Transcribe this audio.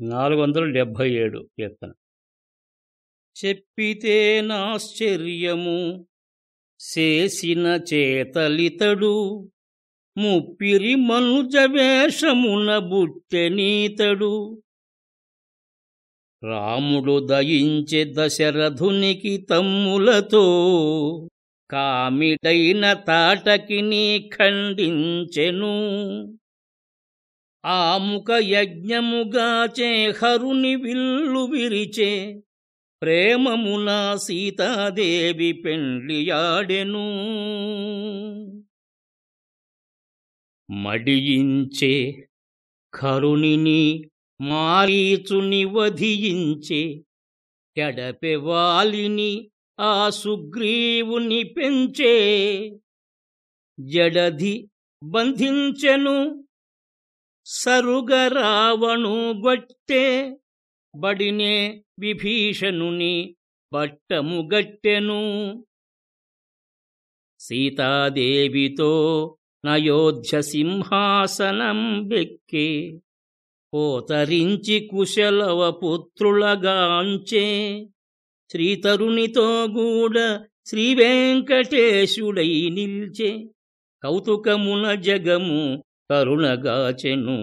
నాలుగు వందల డెబ్భై ఏడు కీర్తన. చెప్పితే నాశ్చర్యము చేసిన చేతలితడు ముప్పిరి మనుజ వేషమున బుట్టెనీతడు రాముడు దయించే దశరథునికి తమ్ములతో కామిడైన తాటకిని ఖండించెను. ఆముక యజ్ఞముగాచే హరుని విల్లు విరిచే ప్రేమమున సీతాదేవి పెండ్లియాడెను. మడియించే కరుణిని మారీచుని వధించే ఎడపెవాలిని ఆ సుగ్రీవుని పెంచే జడధి బంధించెను సరుగ రావణు గొట్టె బడినే విభీషణుని బట్టముగట్టెను సీతాదేవితో నయోధ్య సింహాసనం బెక్కే పోతరించి కుశలవ పుత్రులగాంచే. శ్రీతరునితో గూడ శ్రీవేంకటేశుడై నిల్చే కౌతుకమున జగము కరుణగాచెను